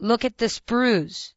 Look at this bruise.